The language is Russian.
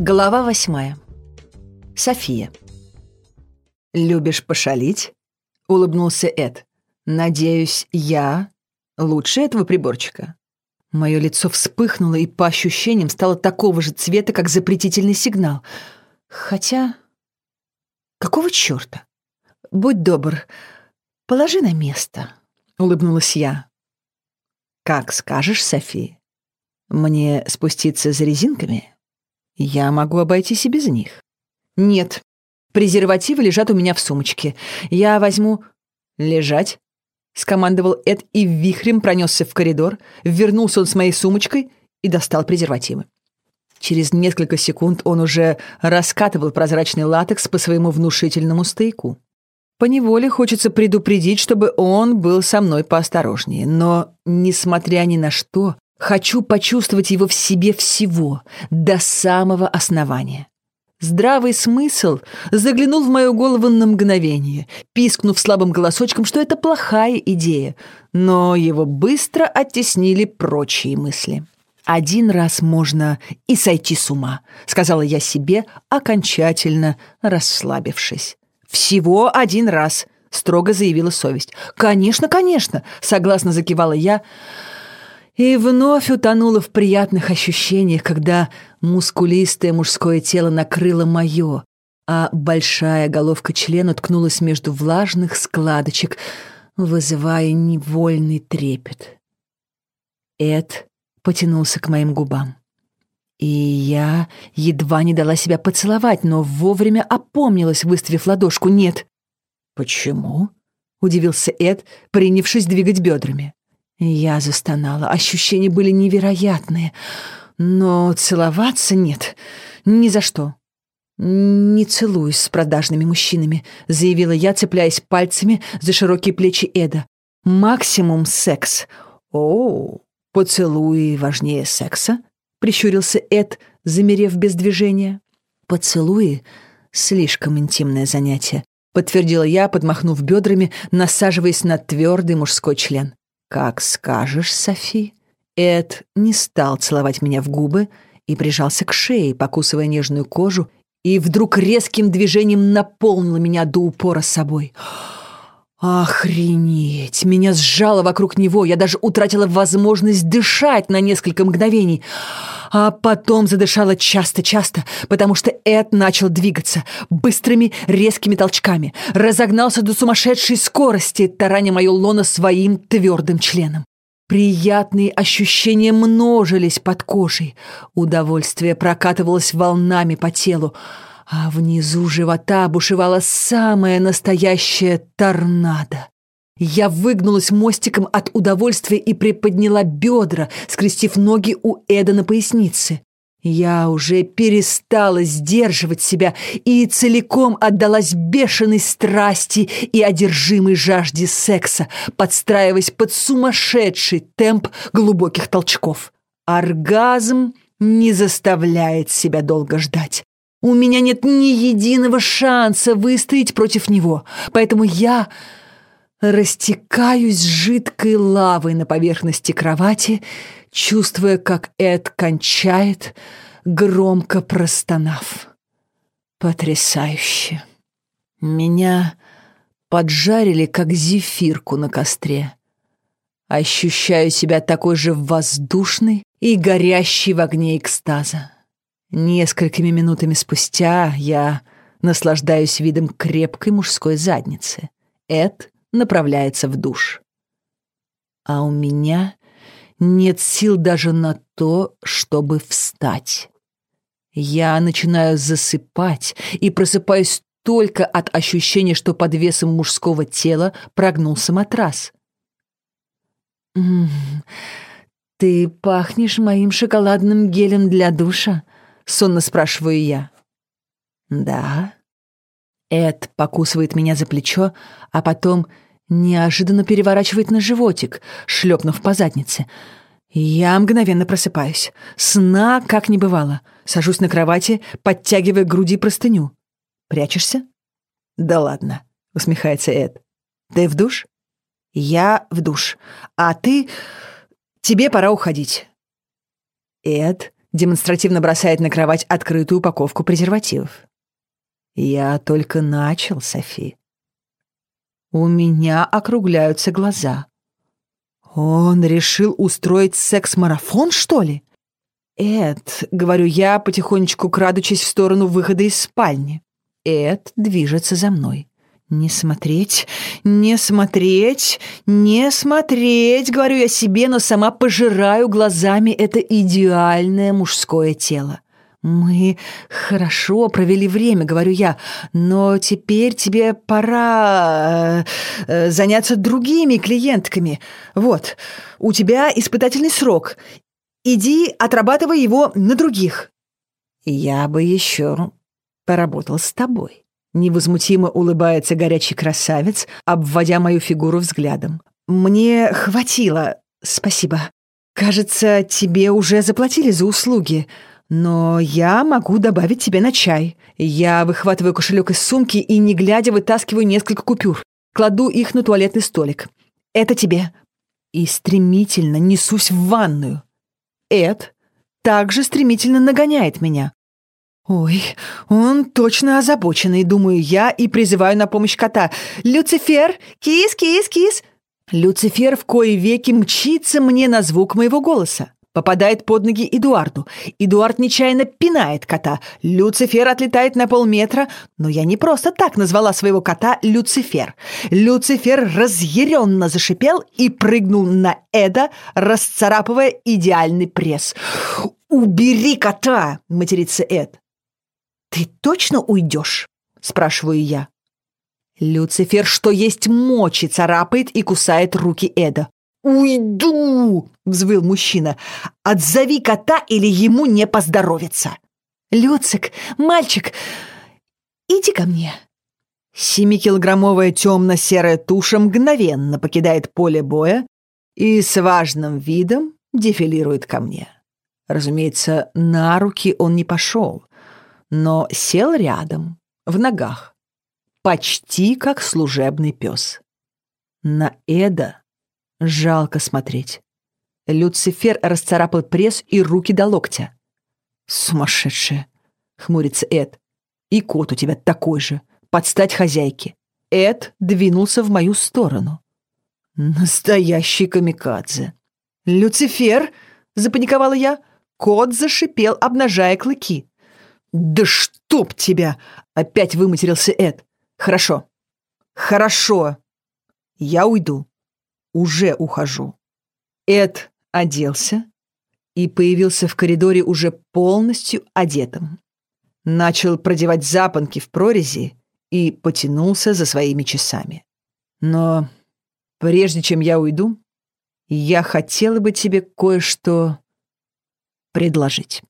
Глава восьмая. София. «Любишь пошалить?» — улыбнулся Эд. «Надеюсь, я лучше этого приборчика?» Мое лицо вспыхнуло и по ощущениям стало такого же цвета, как запретительный сигнал. Хотя... Какого чёрта? Будь добр, положи на место, — улыбнулась я. «Как скажешь, София. Мне спуститься за резинками?» Я могу обойтись и без них. Нет, презервативы лежат у меня в сумочке. Я возьму... Лежать? Скомандовал Эд и вихрем пронесся в коридор, вернулся он с моей сумочкой и достал презервативы. Через несколько секунд он уже раскатывал прозрачный латекс по своему внушительному стояку. Поневоле хочется предупредить, чтобы он был со мной поосторожнее. Но, несмотря ни на что, Хочу почувствовать его в себе всего, до самого основания. Здравый смысл заглянул в мою голову на мгновение, пискнув слабым голосочком, что это плохая идея, но его быстро оттеснили прочие мысли. «Один раз можно и сойти с ума», — сказала я себе, окончательно расслабившись. «Всего один раз», — строго заявила совесть. «Конечно, конечно», — согласно закивала я, — и вновь утонула в приятных ощущениях, когда мускулистое мужское тело накрыло мое, а большая головка члена ткнулась между влажных складочек, вызывая невольный трепет. Эд потянулся к моим губам. И я едва не дала себя поцеловать, но вовремя опомнилась, выставив ладошку. «Нет». «Почему?» — удивился Эд, принявшись двигать бедрами. Я застонала. Ощущения были невероятные. Но целоваться нет. Ни за что. «Не целуюсь с продажными мужчинами», — заявила я, цепляясь пальцами за широкие плечи Эда. «Максимум секс». «О, поцелуи важнее секса?» — прищурился Эд, замерев без движения. «Поцелуи — слишком интимное занятие», — подтвердила я, подмахнув бедрами, насаживаясь на твердый мужской член. «Как скажешь, Софи». Эд не стал целовать меня в губы и прижался к шее, покусывая нежную кожу, и вдруг резким движением наполнил меня до упора собой. Охренеть! Меня сжало вокруг него, я даже утратила возможность дышать на несколько мгновений, а потом задышала часто-часто, потому что Эд начал двигаться быстрыми резкими толчками, разогнался до сумасшедшей скорости, тараня мое лоно своим твердым членом. Приятные ощущения множились под кожей, удовольствие прокатывалось волнами по телу, а внизу живота бушевала самая настоящая торнадо. Я выгнулась мостиком от удовольствия и приподняла бедра, скрестив ноги у Эда на пояснице. Я уже перестала сдерживать себя и целиком отдалась бешеной страсти и одержимой жажде секса, подстраиваясь под сумасшедший темп глубоких толчков. Оргазм не заставляет себя долго ждать. У меня нет ни единого шанса выстоять против него, поэтому я растекаюсь жидкой лавой на поверхности кровати, чувствуя, как Эд кончает, громко простонав. Потрясающе. Меня поджарили, как зефирку на костре. Ощущаю себя такой же воздушной и горящей в огне экстаза. Несколькими минутами спустя я наслаждаюсь видом крепкой мужской задницы. Эд направляется в душ. А у меня нет сил даже на то, чтобы встать. Я начинаю засыпать и просыпаюсь только от ощущения, что под весом мужского тела прогнулся матрас. «М -м, «Ты пахнешь моим шоколадным гелем для душа», — сонно спрашиваю я. «Да». Эд покусывает меня за плечо, а потом неожиданно переворачивает на животик, шлепнув по заднице. Я мгновенно просыпаюсь. Сна как не бывало. Сажусь на кровати, подтягивая к груди простыню. «Прячешься?» «Да ладно», — усмехается Эд. «Ты в душ?» «Я в душ. А ты... Тебе пора уходить». Эд демонстративно бросает на кровать открытую упаковку презервативов. Я только начал, Софи. У меня округляются глаза. Он решил устроить секс-марафон, что ли? Эд, говорю я, потихонечку крадучись в сторону выхода из спальни. Эд движется за мной. «Не смотреть, не смотреть, не смотреть», — говорю я себе, но сама пожираю глазами это идеальное мужское тело. «Мы хорошо провели время», — говорю я, «но теперь тебе пора э, заняться другими клиентками. Вот, у тебя испытательный срок. Иди отрабатывай его на других». «Я бы еще поработал с тобой». Невозмутимо улыбается горячий красавец, обводя мою фигуру взглядом. «Мне хватило, спасибо. Кажется, тебе уже заплатили за услуги, но я могу добавить тебе на чай. Я выхватываю кошелек из сумки и, не глядя, вытаскиваю несколько купюр. Кладу их на туалетный столик. Это тебе. И стремительно несусь в ванную. Эд также стремительно нагоняет меня. «Ой, он точно озабоченный, думаю я, и призываю на помощь кота. Люцифер! Кис, кис, кис!» Люцифер в кои веки мчится мне на звук моего голоса. Попадает под ноги Эдуарду. Эдуард нечаянно пинает кота. Люцифер отлетает на полметра, но я не просто так назвала своего кота Люцифер. Люцифер разъяренно зашипел и прыгнул на Эда, расцарапывая идеальный пресс. «Убери кота!» — матерится Эд. «Ты точно уйдешь?» — спрашиваю я. Люцифер, что есть мочи, царапает и кусает руки Эда. «Уйду!» — взвыл мужчина. «Отзови кота, или ему не поздоровится!» «Люцик, мальчик, иди ко мне!» Семикилограммовая темно-серая туша мгновенно покидает поле боя и с важным видом дефилирует ко мне. Разумеется, на руки он не пошел, но сел рядом, в ногах, почти как служебный пес. На Эда жалко смотреть. Люцифер расцарапал пресс и руки до локтя. «Сумасшедшая!» — хмурится Эд. «И кот у тебя такой же, подстать хозяйке». Эд двинулся в мою сторону. «Настоящий камикадзе!» «Люцифер!» — запаниковала я. Кот зашипел, обнажая клыки. «Да чтоб тебя!» — опять выматерился Эд. «Хорошо. Хорошо. Я уйду. Уже ухожу». Эд оделся и появился в коридоре уже полностью одетым. Начал продевать запонки в прорези и потянулся за своими часами. «Но прежде чем я уйду, я хотела бы тебе кое-что предложить».